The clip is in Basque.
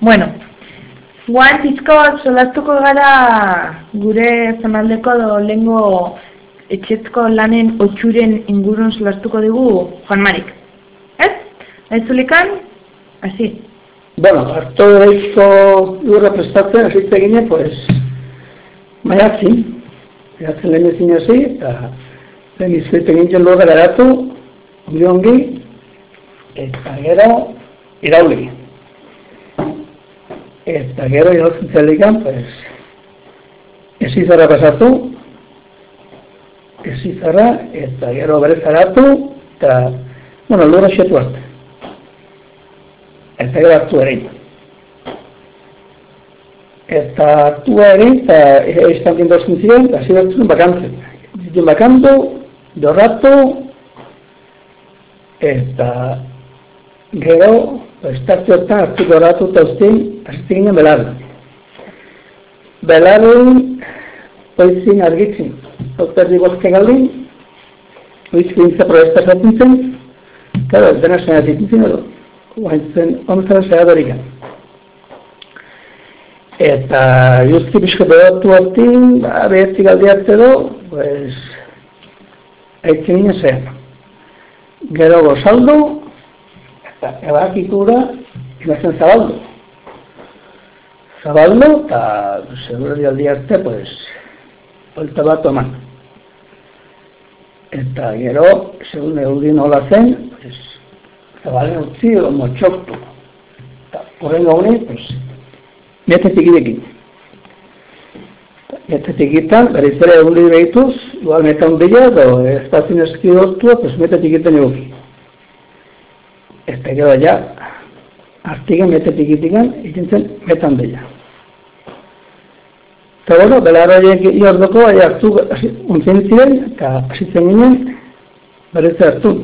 Bueno, guan pizko bat solastuko gara gure zonaldeko do lengo lanen otxuren ingurun solastuko dugu Juan Marik. Ez? Ez zulikan? Asi. Bueno, harto daizko lurra prestatzen, azitze gine, pues, maiatzin, maiatzin lehen ezin hasi, eta lehen izkete ginen lurra garatu, ongi eta gero, irauli. Eta gero, iraultzen zelikan, pues, ez izara pasatu, ez izara, eta gero berez garatu, eta, bueno, lurra xetu arte eta gero hartu ere. Eta hartu ere, eta izan gendo ziren, eta ziren zuen bakantzen. Ziren bakantu, dorratu, eta gero, estartu eta hartu dorratu eta ustein, azte ginen belarra. Belarren, oizin argitzen, oterdi bozke galdin, oizin gintza proesta zaten zen, Claro, dena senatik zen edo guaintzen onzera zehadorik. Eta justi bizko behatu hortin, ba, behetzik aldi hartze do, pues, eitzen ginen zen. Gero gozaldu, eta ebakikura, imazen zabaldu. Zabaldu, eta seguro di aldi arte, pues, polta bat oman. Eta gero, segun eudin hola zen, pues, zabalen utzi edo motxoktu. Eta horren gaune, pues, metetik idekin. Metetik itan, berriz ere egun dira behituz, igual metan bila, edo espazien eskidortua, pues metetik iten eguki. Eta gero ja, artigen metetik itikan, ikintzen metan bila. Eta bueno, belarra iordoko, aia hartu untzen ziren, eta asitzen ginen, berriz hartu.